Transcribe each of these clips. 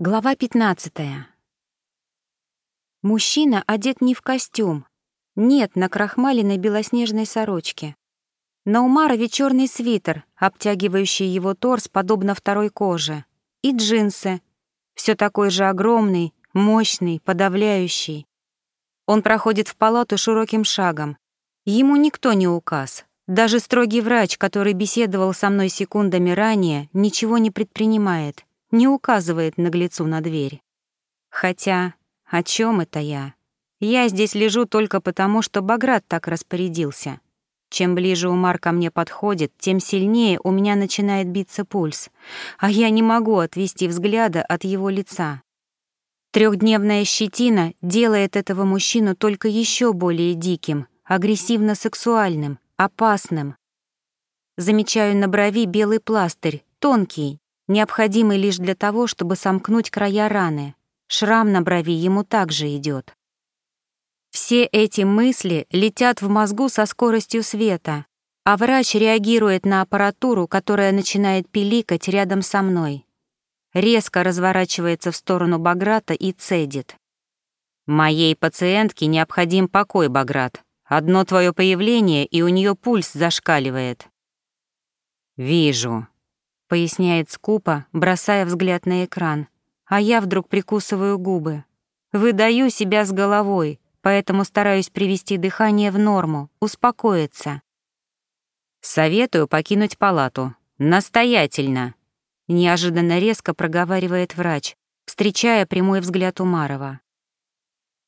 Глава 15. Мужчина одет не в костюм. Нет, на крахмаленной белоснежной сорочке. На Умарове черный свитер, обтягивающий его торс, подобно второй коже. И джинсы. Все такой же огромный, мощный, подавляющий. Он проходит в палату широким шагом. Ему никто не указ. Даже строгий врач, который беседовал со мной секундами ранее, ничего не предпринимает не указывает наглецу на дверь. Хотя, о чем это я? Я здесь лежу только потому, что Баграт так распорядился. Чем ближе Умар ко мне подходит, тем сильнее у меня начинает биться пульс, а я не могу отвести взгляда от его лица. Трехдневная щетина делает этого мужчину только еще более диким, агрессивно-сексуальным, опасным. Замечаю на брови белый пластырь, тонкий, необходимый лишь для того, чтобы сомкнуть края раны. Шрам на брови ему также идет. Все эти мысли летят в мозгу со скоростью света, а врач реагирует на аппаратуру, которая начинает пиликать рядом со мной. Резко разворачивается в сторону Баграта и цедит. «Моей пациентке необходим покой, Баграт. Одно твое появление, и у нее пульс зашкаливает». «Вижу», поясняет скупо, бросая взгляд на экран, а я вдруг прикусываю губы. Выдаю себя с головой, поэтому стараюсь привести дыхание в норму, успокоиться. Советую покинуть палату. Настоятельно. Неожиданно резко проговаривает врач, встречая прямой взгляд Умарова.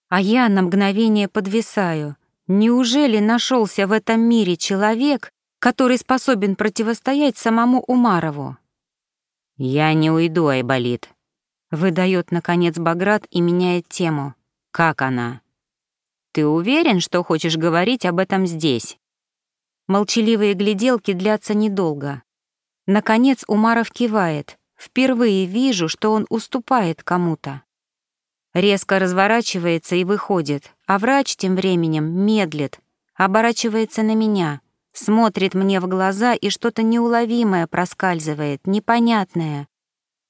А я на мгновение подвисаю. Неужели нашелся в этом мире человек, который способен противостоять самому Умарову. «Я не уйду, Айболит», — выдает, наконец, Баграт и меняет тему. «Как она?» «Ты уверен, что хочешь говорить об этом здесь?» Молчаливые гляделки длятся недолго. Наконец Умаров кивает. Впервые вижу, что он уступает кому-то. Резко разворачивается и выходит, а врач тем временем медлит, оборачивается на меня — Смотрит мне в глаза, и что-то неуловимое проскальзывает, непонятное.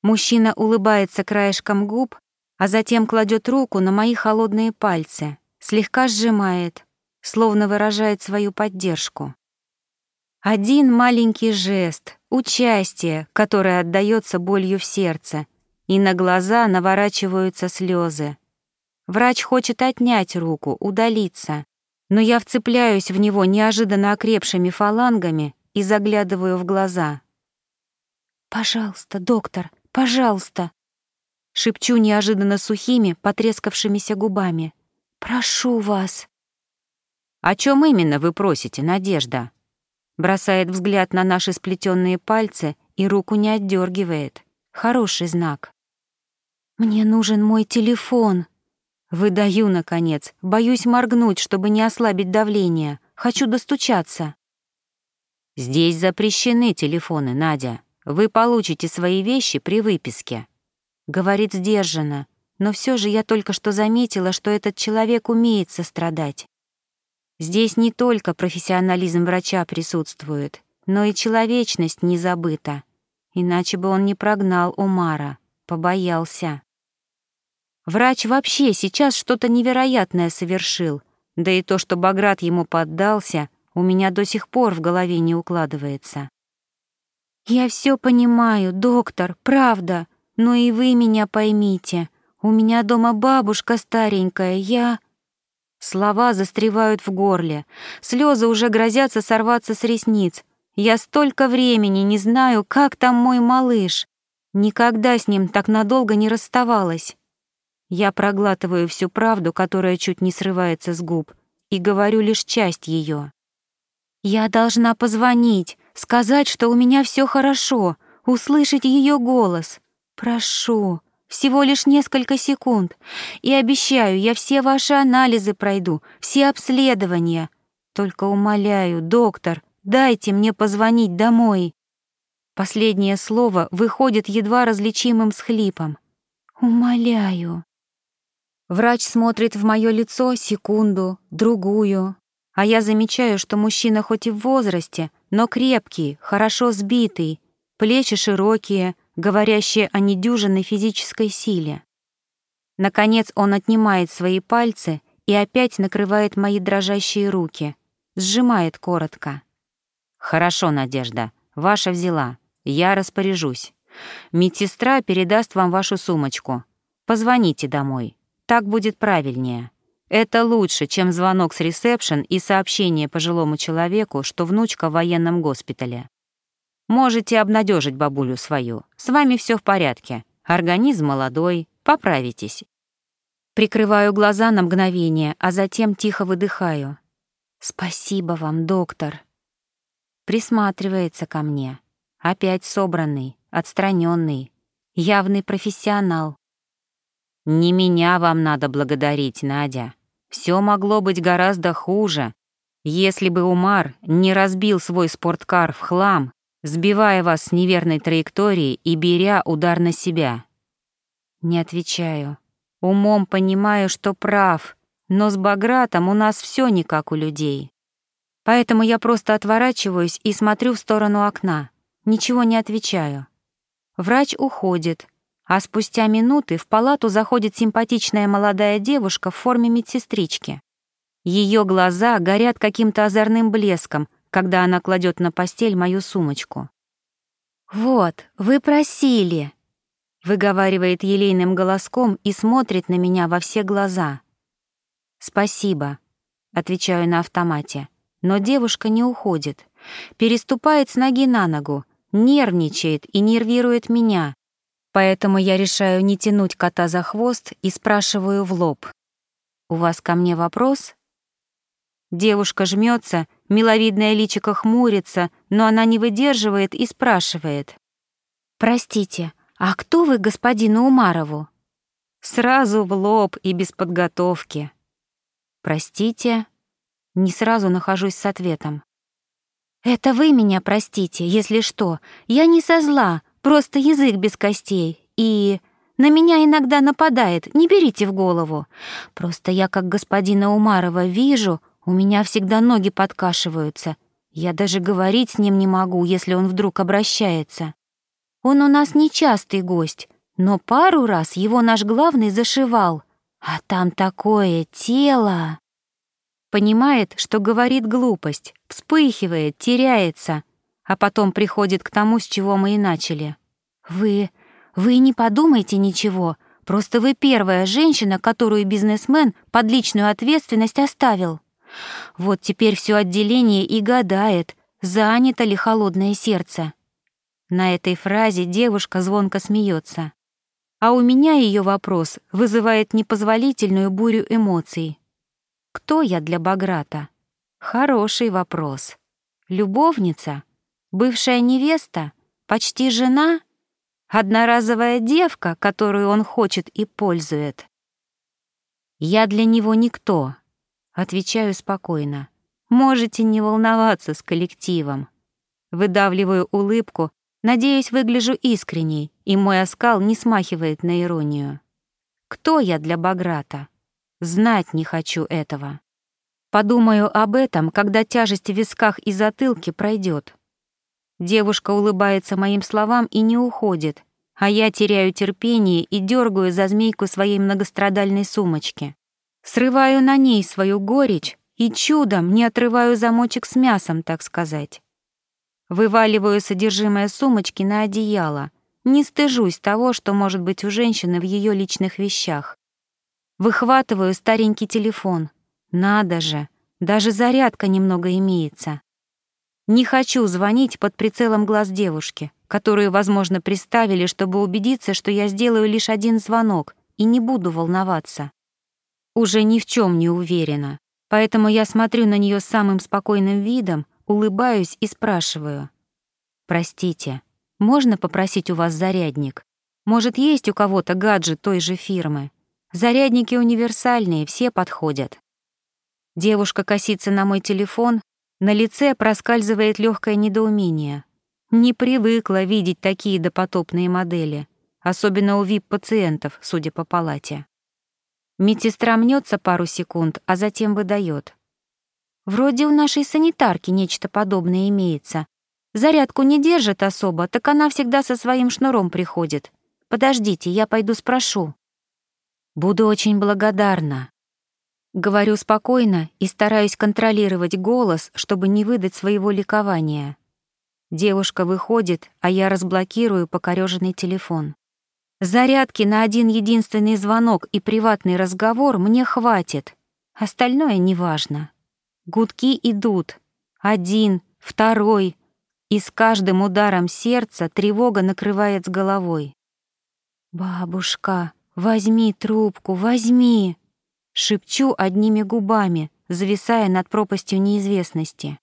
Мужчина улыбается краешком губ, а затем кладет руку на мои холодные пальцы, слегка сжимает, словно выражает свою поддержку. Один маленький жест, участие, которое отдаётся болью в сердце, и на глаза наворачиваются слезы. Врач хочет отнять руку, удалиться, но я вцепляюсь в него неожиданно окрепшими фалангами и заглядываю в глаза. «Пожалуйста, доктор, пожалуйста!» Шепчу неожиданно сухими, потрескавшимися губами. «Прошу вас!» «О чем именно вы просите, Надежда?» Бросает взгляд на наши сплетенные пальцы и руку не отдергивает. Хороший знак. «Мне нужен мой телефон», Выдаю, наконец. Боюсь моргнуть, чтобы не ослабить давление. Хочу достучаться. Здесь запрещены телефоны, Надя. Вы получите свои вещи при выписке. Говорит сдержанно, но все же я только что заметила, что этот человек умеет сострадать. Здесь не только профессионализм врача присутствует, но и человечность не забыта. Иначе бы он не прогнал Умара, побоялся. Врач вообще сейчас что-то невероятное совершил, да и то, что Баграт ему поддался, у меня до сих пор в голове не укладывается. «Я все понимаю, доктор, правда, но и вы меня поймите. У меня дома бабушка старенькая, я...» Слова застревают в горле, слезы уже грозятся сорваться с ресниц. Я столько времени не знаю, как там мой малыш. Никогда с ним так надолго не расставалась. Я проглатываю всю правду, которая чуть не срывается с губ, и говорю лишь часть ее. Я должна позвонить, сказать, что у меня все хорошо, услышать ее голос. Прошу, всего лишь несколько секунд. И обещаю, я все ваши анализы пройду, все обследования. Только умоляю, доктор, дайте мне позвонить домой. Последнее слово выходит едва различимым схлипом. Умоляю. Врач смотрит в моё лицо секунду, другую, а я замечаю, что мужчина хоть и в возрасте, но крепкий, хорошо сбитый, плечи широкие, говорящее о недюжинной физической силе. Наконец он отнимает свои пальцы и опять накрывает мои дрожащие руки, сжимает коротко. «Хорошо, Надежда, ваша взяла, я распоряжусь. Медсестра передаст вам вашу сумочку. Позвоните домой, так будет правильнее». Это лучше, чем звонок с ресепшн и сообщение пожилому человеку, что внучка в военном госпитале. Можете обнадежить бабулю свою. С вами все в порядке. Организм молодой, поправитесь. Прикрываю глаза на мгновение, а затем тихо выдыхаю. «Спасибо вам, доктор». Присматривается ко мне. Опять собранный, отстраненный, явный профессионал. «Не меня вам надо благодарить, Надя. Все могло быть гораздо хуже, если бы Умар не разбил свой спорткар в хлам, сбивая вас с неверной траектории и беря удар на себя. Не отвечаю. Умом понимаю, что прав, но с Багратом у нас все не как у людей. Поэтому я просто отворачиваюсь и смотрю в сторону окна. Ничего не отвечаю. Врач уходит, а спустя минуты в палату заходит симпатичная молодая девушка в форме медсестрички. Ее глаза горят каким-то озорным блеском, когда она кладет на постель мою сумочку. «Вот, вы просили», — выговаривает елейным голоском и смотрит на меня во все глаза. «Спасибо», — отвечаю на автомате, но девушка не уходит, переступает с ноги на ногу, нервничает и нервирует меня, Поэтому я решаю не тянуть кота за хвост и спрашиваю в лоб. «У вас ко мне вопрос?» Девушка жмется, миловидное личико хмурится, но она не выдерживает и спрашивает. «Простите, а кто вы господину Умарову?» Сразу в лоб и без подготовки. «Простите?» Не сразу нахожусь с ответом. «Это вы меня простите, если что. Я не со зла, Просто язык без костей. И на меня иногда нападает, не берите в голову. Просто я, как господина Умарова, вижу, у меня всегда ноги подкашиваются. Я даже говорить с ним не могу, если он вдруг обращается. Он у нас нечастый гость, но пару раз его наш главный зашивал. А там такое тело. Понимает, что говорит глупость, вспыхивает, теряется — а потом приходит к тому, с чего мы и начали. «Вы... вы не подумайте ничего, просто вы первая женщина, которую бизнесмен под личную ответственность оставил. Вот теперь все отделение и гадает, занято ли холодное сердце». На этой фразе девушка звонко смеется. А у меня ее вопрос вызывает непозволительную бурю эмоций. Кто я для Баграта? Хороший вопрос. Любовница? Бывшая невеста? Почти жена? Одноразовая девка, которую он хочет и пользует? Я для него никто. Отвечаю спокойно. Можете не волноваться с коллективом. Выдавливаю улыбку, надеюсь, выгляжу искренней, и мой оскал не смахивает на иронию. Кто я для Баграта? Знать не хочу этого. Подумаю об этом, когда тяжесть в висках и затылке пройдет. Девушка улыбается моим словам и не уходит, а я теряю терпение и дергаю за змейку своей многострадальной сумочки. Срываю на ней свою горечь и чудом не отрываю замочек с мясом, так сказать. Вываливаю содержимое сумочки на одеяло. Не стыжусь того, что может быть у женщины в ее личных вещах. Выхватываю старенький телефон. Надо же, даже зарядка немного имеется. Не хочу звонить под прицелом глаз девушки, которую, возможно, приставили, чтобы убедиться, что я сделаю лишь один звонок и не буду волноваться. Уже ни в чем не уверена, поэтому я смотрю на нее самым спокойным видом, улыбаюсь и спрашиваю. «Простите, можно попросить у вас зарядник? Может, есть у кого-то гаджет той же фирмы? Зарядники универсальные, все подходят». Девушка косится на мой телефон, на лице проскальзывает легкое недоумение. Не привыкла видеть такие допотопные модели, особенно у вип-пациентов, судя по палате. Медсестра мнется пару секунд, а затем выдает. Вроде у нашей санитарки нечто подобное имеется, Зарядку не держит особо, так она всегда со своим шнуром приходит. Подождите, я пойду спрошу. Буду очень благодарна. Говорю спокойно и стараюсь контролировать голос, чтобы не выдать своего ликования. Девушка выходит, а я разблокирую покорёженный телефон. Зарядки на один единственный звонок и приватный разговор мне хватит. Остальное неважно. Гудки идут. Один, второй. И с каждым ударом сердца тревога накрывает с головой. «Бабушка, возьми трубку, возьми!» Шепчу одними губами, зависая над пропастью неизвестности.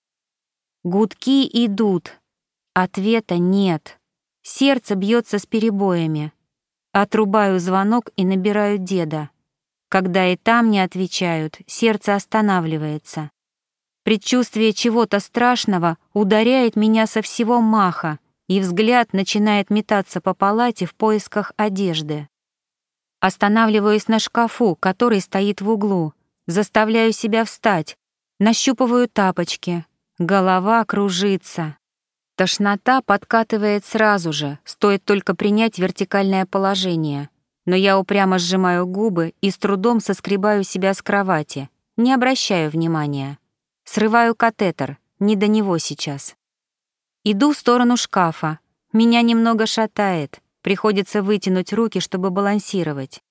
Гудки идут. Ответа нет. Сердце бьется с перебоями. Отрубаю звонок и набираю деда. Когда и там не отвечают, сердце останавливается. Предчувствие чего-то страшного ударяет меня со всего маха, и взгляд начинает метаться по палате в поисках одежды. Останавливаюсь на шкафу, который стоит в углу, заставляю себя встать, нащупываю тапочки. Голова кружится. Тошнота подкатывает сразу же, стоит только принять вертикальное положение. Но я упрямо сжимаю губы и с трудом соскребаю себя с кровати, не обращаю внимания. Срываю катетер, не до него сейчас. Иду в сторону шкафа. Меня немного шатает, приходится вытянуть руки, чтобы балансировать.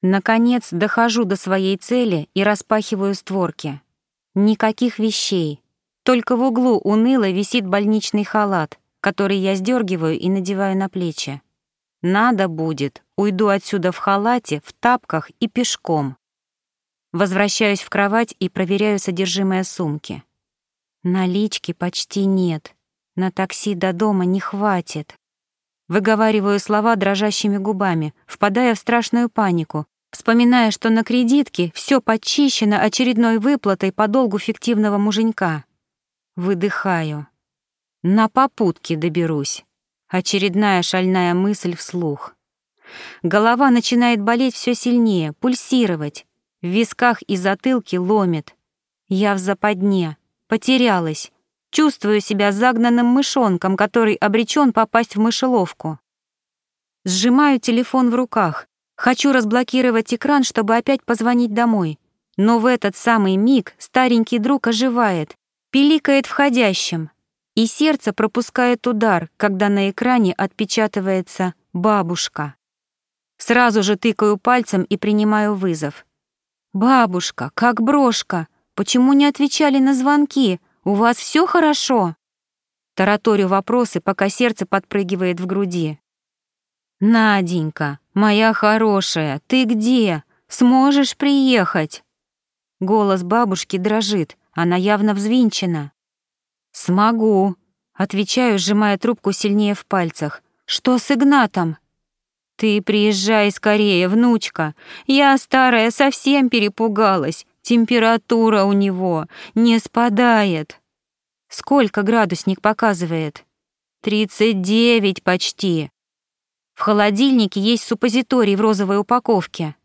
Наконец, дохожу до своей цели и распахиваю створки. Никаких вещей. Только в углу уныло висит больничный халат, который я сдергиваю и надеваю на плечи. Надо будет, уйду отсюда в халате, в тапках и пешком. Возвращаюсь в кровать и проверяю содержимое сумки. Налички почти нет. На такси до дома не хватит. Выговариваю слова дрожащими губами, впадая в страшную панику, вспоминая, что на кредитке все подчищено очередной выплатой по долгу фиктивного муженька. Выдыхаю. На попутке доберусь. Очередная шальная мысль вслух. Голова начинает болеть все сильнее, пульсировать. В висках и затылке ломит. Я в западне, потерялась. Чувствую себя загнанным мышонком, который обречен попасть в мышеловку. Сжимаю телефон в руках. Хочу разблокировать экран, чтобы опять позвонить домой. Но в этот самый миг старенький друг оживает, пиликает входящим, и сердце пропускает удар, когда на экране отпечатывается «бабушка». Сразу же тыкаю пальцем и принимаю вызов. «Бабушка, как брошка, почему не отвечали на звонки? У вас все хорошо?» Тараторю вопросы, пока сердце подпрыгивает в груди. «Наденька, моя хорошая, ты где? Сможешь приехать?» Голос бабушки дрожит, она явно взвинчена. «Смогу», — отвечаю, сжимая трубку сильнее в пальцах. «Что с Игнатом?» «Ты приезжай скорее, внучка. Я, старая, совсем перепугалась. Температура у него не спадает». «Сколько градусник показывает?» «Тридцать девять почти». В холодильнике есть суппозиторий в розовой упаковке.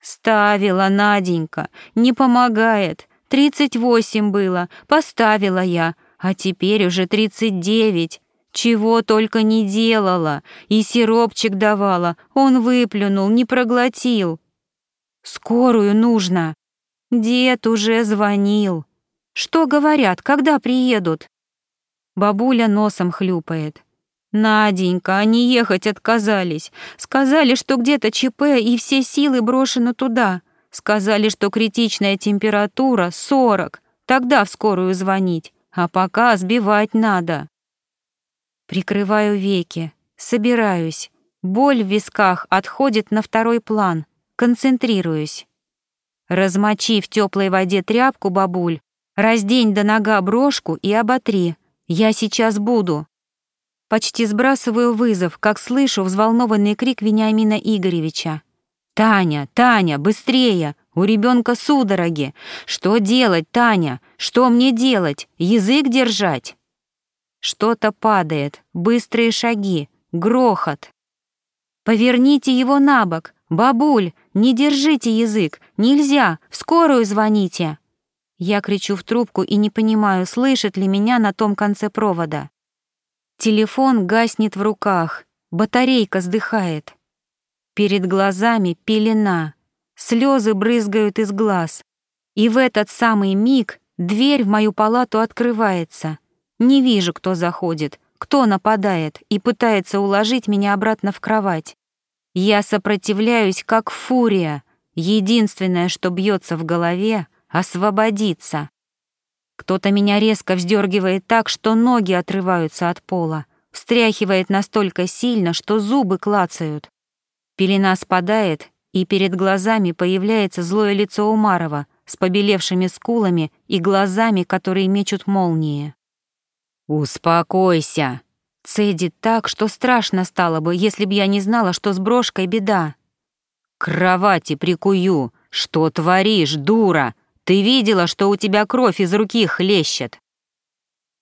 Ставила Наденька, не помогает. Тридцать восемь было, поставила я, а теперь уже тридцать девять. Чего только не делала, и сиропчик давала, он выплюнул, не проглотил. Скорую нужно. Дед уже звонил. Что говорят, когда приедут? Бабуля носом хлюпает. Наденька, они ехать отказались. Сказали, что где-то ЧП и все силы брошены туда. Сказали, что критичная температура 40. Тогда в скорую звонить. А пока сбивать надо. Прикрываю веки, собираюсь. Боль в висках отходит на второй план. Концентрируюсь. Размочи в теплой воде тряпку, бабуль, раздень до нога брошку и оботри. Я сейчас буду. Почти сбрасываю вызов, как слышу взволнованный крик Вениамина Игоревича. «Таня, Таня, быстрее! У ребенка судороги! Что делать, Таня? Что мне делать? Язык держать?» Что-то падает, быстрые шаги, грохот. «Поверните его на бок! Бабуль, не держите язык! Нельзя! В скорую звоните!» Я кричу в трубку и не понимаю, слышит ли меня на том конце провода. Телефон гаснет в руках, батарейка сдыхает. Перед глазами пелена, слезы брызгают из глаз. И в этот самый миг дверь в мою палату открывается. Не вижу, кто заходит, кто нападает и пытается уложить меня обратно в кровать. Я сопротивляюсь, как фурия. Единственное, что бьется в голове — освободиться. Кто-то меня резко вздергивает так, что ноги отрываются от пола, встряхивает настолько сильно, что зубы клацают. Пелена спадает, и перед глазами появляется злое лицо Умарова с побелевшими скулами и глазами, которые мечут молнии. «Успокойся!» Цедит так, что страшно стало бы, если б я не знала, что с брошкой беда. «Кровати прикую! Что творишь, дура? Ты видела, что у тебя кровь из руки хлещет?»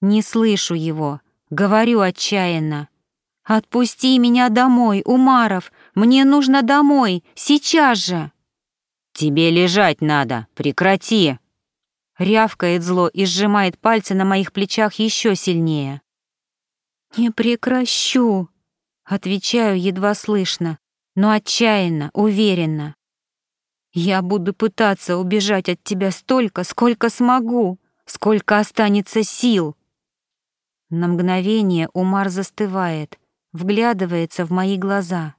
Не слышу его, говорю отчаянно. «Отпусти меня домой, Умаров! Мне нужно домой! Сейчас же!» «Тебе лежать надо! Прекрати!» Рявкает зло и сжимает пальцы на моих плечах еще сильнее. «Не прекращу!» Отвечаю едва слышно, но отчаянно, уверенно. Я буду пытаться убежать от тебя столько, сколько смогу, сколько останется сил. На мгновение Умар застывает, вглядывается в мои глаза.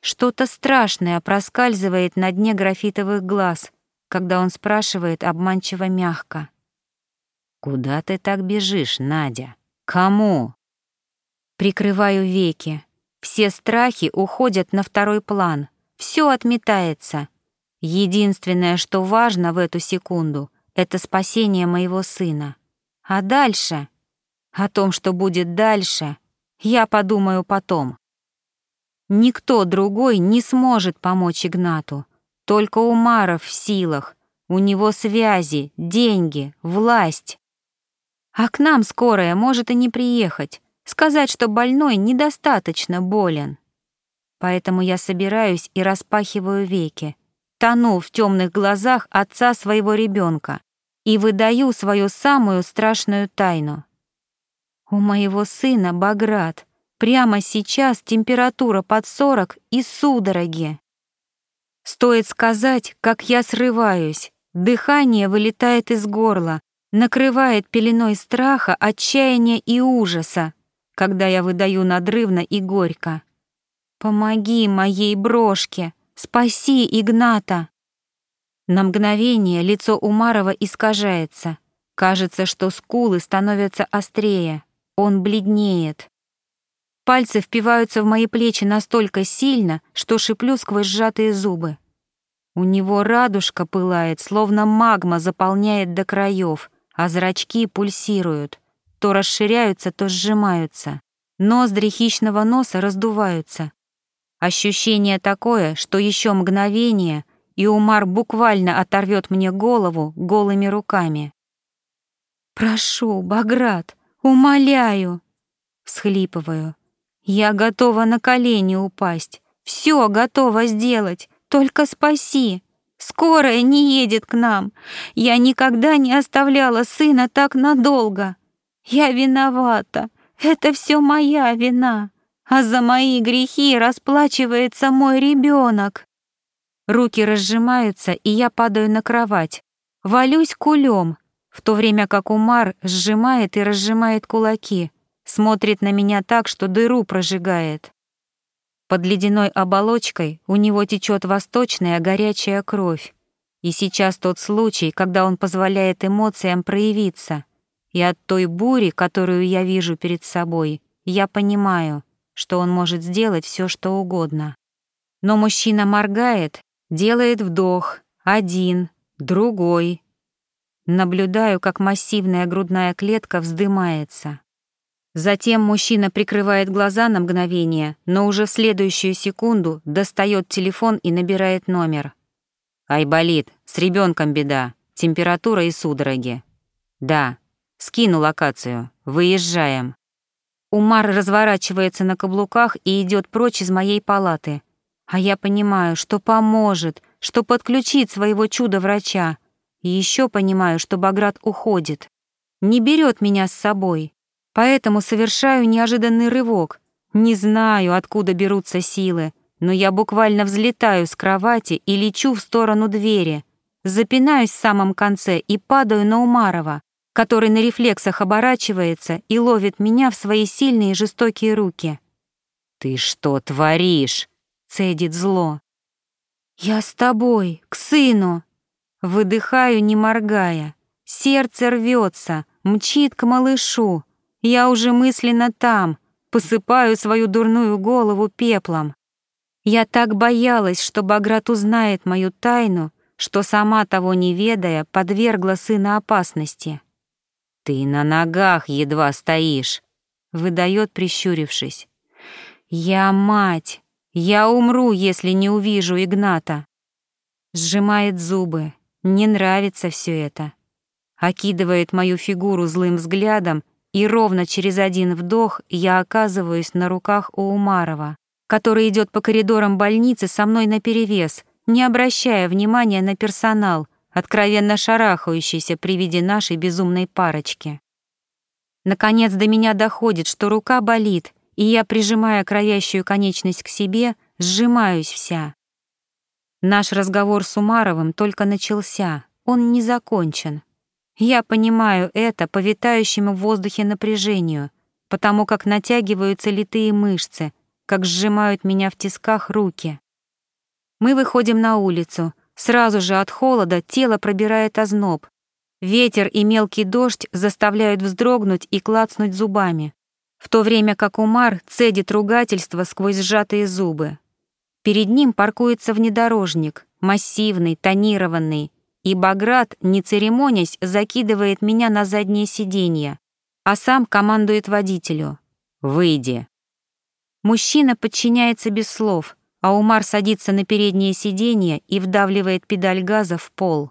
Что-то страшное проскальзывает на дне графитовых глаз, когда он спрашивает обманчиво мягко. «Куда ты так бежишь, Надя? Кому?» Прикрываю веки. Все страхи уходят на второй план. Все отметается — Единственное, что важно в эту секунду, это спасение моего сына. А дальше? О том, что будет дальше, я подумаю потом. Никто другой не сможет помочь Игнату. Только Умаров в силах. У него связи, деньги, власть. А к нам скорая может и не приехать, сказать, что больной недостаточно болен. Поэтому я собираюсь и распахиваю веки, тону в темных глазах отца своего ребенка и выдаю свою самую страшную тайну. У моего сына Баграт. Прямо сейчас температура под сорок и судороги. Стоит сказать, как я срываюсь, дыхание вылетает из горла, накрывает пеленой страха, отчаяния и ужаса, когда я выдаю надрывно и горько. «Помоги моей брошке!» Спаси Игната!» На мгновение лицо Умарова искажается. Кажется, что скулы становятся острее. Он бледнеет. Пальцы впиваются в мои плечи настолько сильно, что шиплю сквозь сжатые зубы. У него радужка пылает, словно магма заполняет до краев, а зрачки пульсируют. То расширяются, то сжимаются. Ноздри хищного носа раздуваются. Ощущение такое, что еще мгновение, и Умар буквально оторвет мне голову голыми руками. «Прошу, Баграт, умоляю!» Всхлипываю. «Я готова на колени упасть, все готова сделать, только спаси!» Скорая не едет к нам. Я никогда не оставляла сына так надолго. Я виновата. Это все моя вина а за мои грехи расплачивается мой ребенок. Руки разжимаются, и я падаю на кровать. Валюсь кулем, в то время как Умар сжимает и разжимает кулаки, смотрит на меня так, что дыру прожигает. Под ледяной оболочкой у него течет восточная горячая кровь. И сейчас тот случай, когда он позволяет эмоциям проявиться. И от той бури, которую я вижу перед собой, я понимаю, что он может сделать все, что угодно. Но мужчина моргает, делает вдох, один, другой. Наблюдаю, как массивная грудная клетка вздымается. Затем мужчина прикрывает глаза на мгновение, но уже в следующую секунду достает телефон и набирает номер. «Айболит, с ребенком беда, температура и судороги». «Да, скину локацию, выезжаем». Умар разворачивается на каблуках и идет прочь из моей палаты. А я понимаю, что поможет, что подключит своего чудо-врача. И еще понимаю, что Баграт уходит. Не берет меня с собой. Поэтому совершаю неожиданный рывок. Не знаю, откуда берутся силы, но я буквально взлетаю с кровати и лечу в сторону двери. Запинаюсь в самом конце и падаю на Умарова, который на рефлексах оборачивается и ловит меня в свои сильные жестокие руки. «Ты что творишь?» — цедит зло. «Я с тобой, к сыну!» Выдыхаю, не моргая. Сердце рвется, мчит к малышу. Я уже мысленно там, посыпаю свою дурную голову пеплом. Я так боялась, что Баграт узнает мою тайну, что сама того не ведая, подвергла сына опасности. «Ты на ногах едва стоишь», — выдает, прищурившись. «Я мать! Я умру, если не увижу Игната!» Сжимает зубы. Не нравится все это. Окидывает мою фигуру злым взглядом, и ровно через один вдох я оказываюсь на руках у Умарова, который идет по коридорам больницы со мной наперевес, не обращая внимания на персонал, откровенно шарахающийся при виде нашей безумной парочки. Наконец до меня доходит, что рука болит, и я, прижимая кровящую конечность к себе, сжимаюсь вся. Наш разговор с Умаровым только начался, он не закончен. Я понимаю это по витающему в воздухе напряжению, потому как натягиваются литые мышцы, как сжимают меня в тисках руки. Мы выходим на улицу. Сразу же от холода тело пробирает озноб. Ветер и мелкий дождь заставляют вздрогнуть и клацнуть зубами, в то время как Умар цедит ругательство сквозь сжатые зубы. Перед ним паркуется внедорожник, массивный, тонированный, и Баграт, не церемонясь, закидывает меня на заднее сиденье, а сам командует водителю. «Выйди». Мужчина подчиняется без слов, а Умар садится на переднее сиденье и вдавливает педаль газа в пол.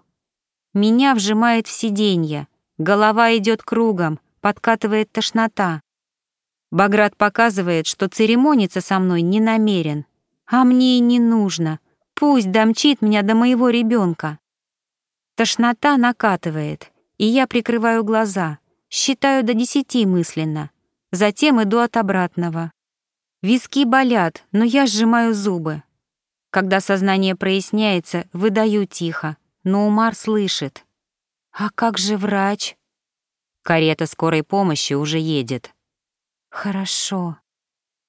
Меня вжимает в сиденье, голова идет кругом, подкатывает тошнота. Баграт показывает, что церемониться со мной не намерен, а мне и не нужно. Пусть домчит меня до моего ребенка. Тошнота накатывает, и я прикрываю глаза, считаю до десяти мысленно. Затем иду от обратного. Виски болят, но я сжимаю зубы. Когда сознание проясняется, выдаю тихо, но Умар слышит. «А как же врач?» Карета скорой помощи уже едет. «Хорошо».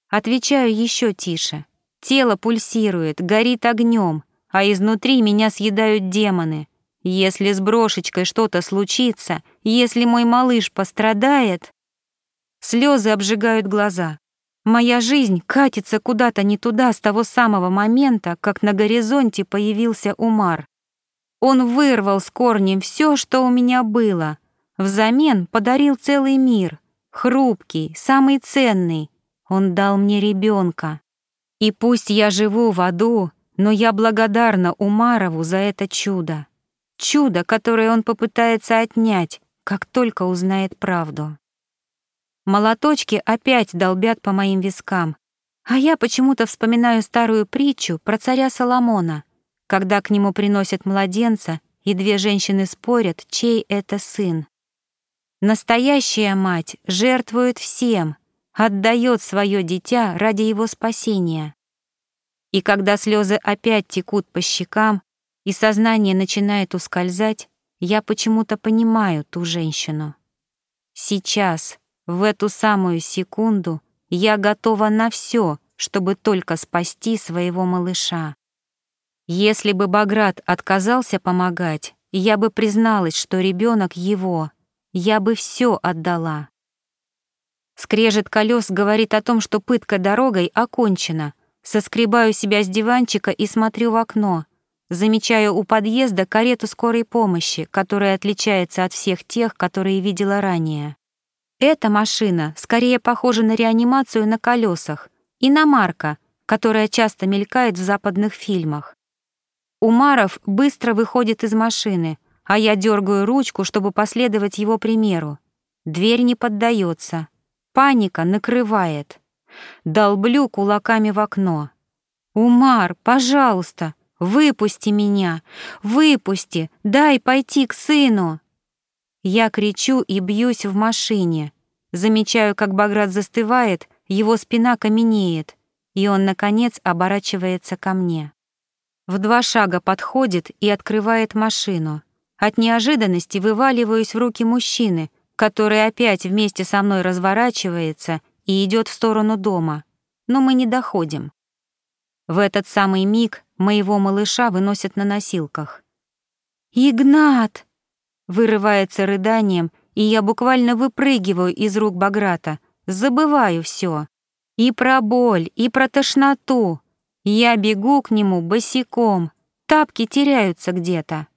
Отвечаю еще тише. Тело пульсирует, горит огнем, а изнутри меня съедают демоны. Если с брошечкой что-то случится, если мой малыш пострадает... Слезы обжигают глаза. Моя жизнь катится куда-то не туда с того самого момента, как на горизонте появился Умар. Он вырвал с корнем все, что у меня было. Взамен подарил целый мир, хрупкий, самый ценный. Он дал мне ребенка. И пусть я живу в аду, но я благодарна Умарову за это чудо. Чудо, которое он попытается отнять, как только узнает правду. Молоточки опять долбят по моим вискам, а я почему-то вспоминаю старую притчу про царя Соломона, когда к нему приносят младенца, и две женщины спорят, чей это сын. Настоящая мать жертвует всем, отдает свое дитя ради его спасения. И когда слезы опять текут по щекам, и сознание начинает ускользать, я почему-то понимаю ту женщину. Сейчас, в эту самую секунду, я готова на все, чтобы только спасти своего малыша. Если бы Баграт отказался помогать, я бы призналась, что ребенок его, я бы все отдала. Скрежет колес говорит о том, что пытка дорогой окончена. Соскребаю себя с диванчика и смотрю в окно. Замечаю у подъезда карету скорой помощи, которая отличается от всех тех, которые видела ранее. Эта машина скорее похожа на реанимацию на колесах, иномарка, которая часто мелькает в западных фильмах. Умаров быстро выходит из машины, а я дергаю ручку, чтобы последовать его примеру. Дверь не поддается. Паника накрывает. Долблю кулаками в окно. «Умар, пожалуйста, выпусти меня! Выпусти! Дай пойти к сыну!» Я кричу и бьюсь в машине. Замечаю, как Баграт застывает, его спина каменеет, и он, наконец, оборачивается ко мне. В два шага подходит и открывает машину. От неожиданности вываливаюсь в руки мужчины, который опять вместе со мной разворачивается и идет в сторону дома. Но мы не доходим. В этот самый миг моего малыша выносят на носилках. «Игнат!» — вырывается рыданием, и я буквально выпрыгиваю из рук Баграта, забываю все. И про боль, и про тошноту. Я бегу к нему босиком, тапки теряются где-то.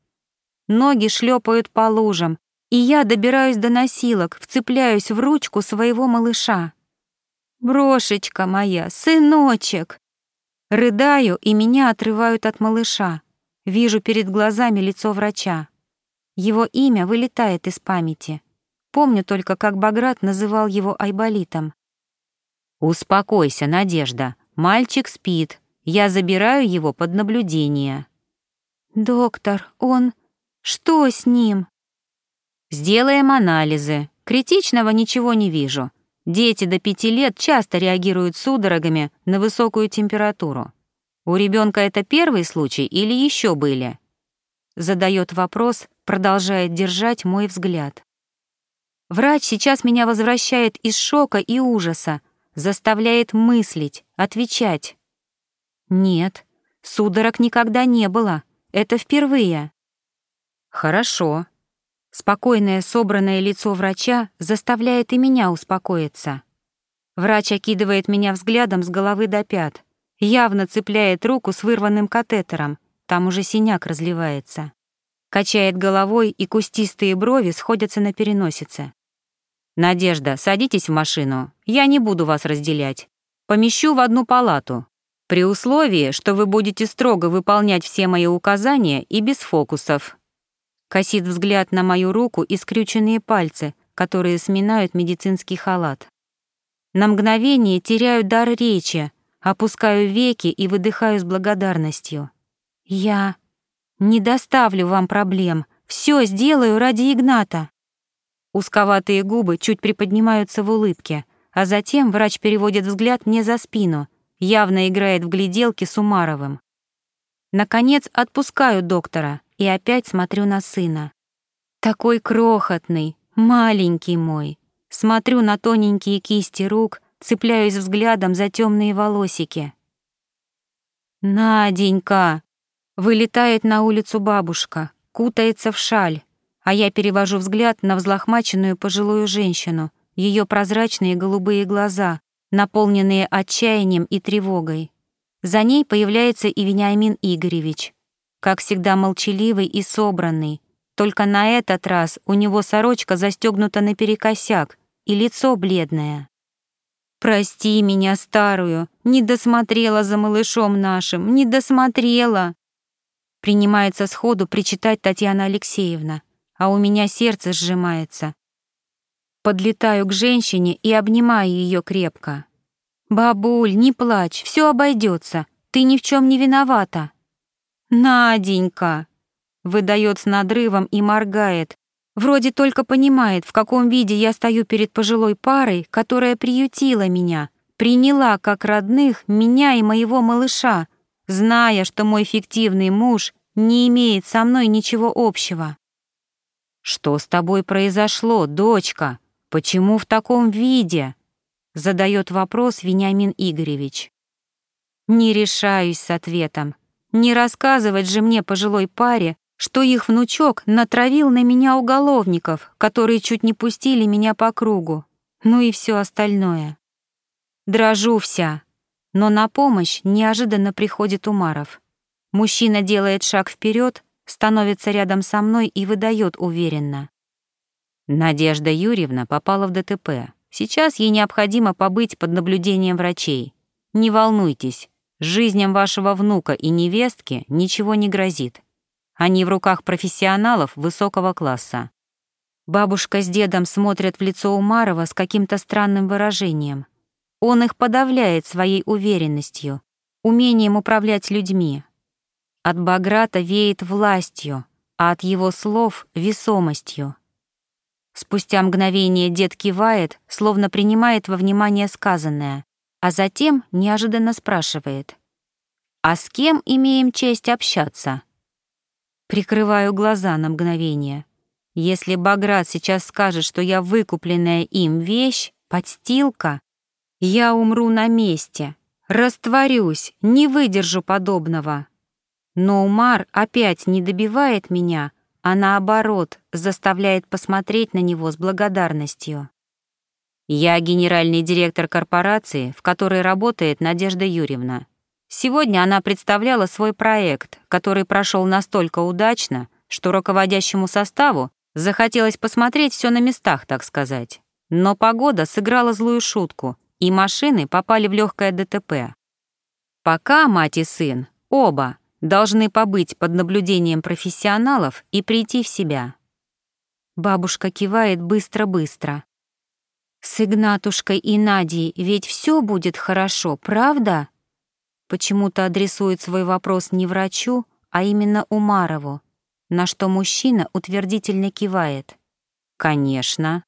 Ноги шлепают по лужам, и я добираюсь до носилок, вцепляюсь в ручку своего малыша. «Брошечка моя, сыночек!» Рыдаю, и меня отрывают от малыша. Вижу перед глазами лицо врача. Его имя вылетает из памяти. Помню только, как Баграт называл его Айболитом. «Успокойся, Надежда. Мальчик спит. Я забираю его под наблюдение». «Доктор, он...» Что с ним? Сделаем анализы. Критичного ничего не вижу. Дети до пяти лет часто реагируют судорогами на высокую температуру. У ребенка это первый случай или еще были? Задает вопрос, продолжает держать мой взгляд. Врач сейчас меня возвращает из шока и ужаса, заставляет мыслить, отвечать. Нет, судорог никогда не было. Это впервые. Хорошо. Спокойное собранное лицо врача заставляет и меня успокоиться. Врач окидывает меня взглядом с головы до пят, явно цепляет руку с вырванным катетером, там уже синяк разливается. Качает головой, и кустистые брови сходятся на переносице. «Надежда, садитесь в машину, я не буду вас разделять. Помещу в одну палату, при условии, что вы будете строго выполнять все мои указания и без фокусов», Косит взгляд на мою руку и скрюченные пальцы, которые сминают медицинский халат. На мгновение теряю дар речи, опускаю веки и выдыхаю с благодарностью. Я не доставлю вам проблем, все сделаю ради Игната. Узковатые губы чуть приподнимаются в улыбке, а затем врач переводит взгляд мне за спину, явно играет в гляделки с Умаровым. Наконец отпускаю доктора, и опять смотрю на сына. Такой крохотный, маленький мой. Смотрю на тоненькие кисти рук, цепляюсь взглядом за темные волосики. «Наденька!» Вылетает на улицу бабушка, кутается в шаль, а я перевожу взгляд на взлохмаченную пожилую женщину, ее прозрачные голубые глаза, наполненные отчаянием и тревогой. За ней появляется и Вениамин Игоревич как всегда молчаливый и собранный. Только на этот раз у него сорочка застегнута наперекосяк и лицо бледное. «Прости меня, старую, не досмотрела за малышом нашим, не досмотрела!» Принимается сходу причитать Татьяна Алексеевна, а у меня сердце сжимается. Подлетаю к женщине и обнимаю ее крепко. «Бабуль, не плачь, все обойдется, ты ни в чем не виновата!» «Наденька!» Выдает с надрывом и моргает. Вроде только понимает, в каком виде я стою перед пожилой парой, которая приютила меня, приняла как родных меня и моего малыша, зная, что мой фиктивный муж не имеет со мной ничего общего. «Что с тобой произошло, дочка? Почему в таком виде?» Задает вопрос Вениамин Игоревич. Не решаюсь с ответом. Не рассказывать же мне пожилой паре, что их внучок натравил на меня уголовников, которые чуть не пустили меня по кругу. Ну и все остальное. Дрожу вся, но на помощь неожиданно приходит Умаров. Мужчина делает шаг вперед, становится рядом со мной и выдает уверенно. Надежда Юрьевна попала в ДТП. Сейчас ей необходимо побыть под наблюдением врачей. Не волнуйтесь, Жизням вашего внука и невестки ничего не грозит. Они в руках профессионалов высокого класса. Бабушка с дедом смотрят в лицо Умарова с каким-то странным выражением. Он их подавляет своей уверенностью, умением управлять людьми. От Баграта веет властью, а от его слов — весомостью. Спустя мгновение дед кивает, словно принимает во внимание сказанное, а затем неожиданно спрашивает. «А с кем имеем честь общаться?» Прикрываю глаза на мгновение. Если Баграт сейчас скажет, что я выкупленная им вещь, подстилка, я умру на месте, растворюсь, не выдержу подобного. Но Умар опять не добивает меня, а наоборот заставляет посмотреть на него с благодарностью. Я генеральный директор корпорации, в которой работает Надежда Юрьевна. Сегодня она представляла свой проект, который прошел настолько удачно, что руководящему составу захотелось посмотреть все на местах, так сказать. Но погода сыграла злую шутку, и машины попали в легкое ДТП. Пока мать и сын, оба, должны побыть под наблюдением профессионалов и прийти в себя. Бабушка кивает быстро-быстро. С Игнатушкой и Надей ведь все будет хорошо, правда? почему-то адресует свой вопрос не врачу, а именно Умарову, на что мужчина утвердительно кивает. «Конечно».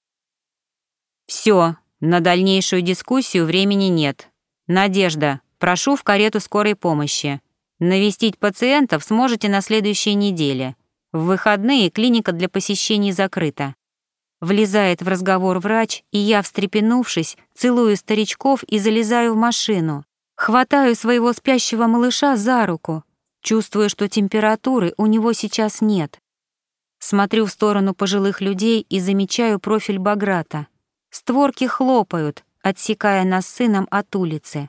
«Все, на дальнейшую дискуссию времени нет. Надежда, прошу в карету скорой помощи. Навестить пациентов сможете на следующей неделе. В выходные клиника для посещений закрыта». Влезает в разговор врач, и я, встрепенувшись, целую старичков и залезаю в машину. Хватаю своего спящего малыша за руку, чувствуя, что температуры у него сейчас нет. Смотрю в сторону пожилых людей и замечаю профиль Баграта. Створки хлопают, отсекая нас сыном от улицы.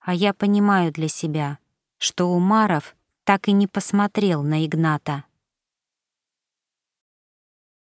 А я понимаю для себя, что Умаров так и не посмотрел на Игната.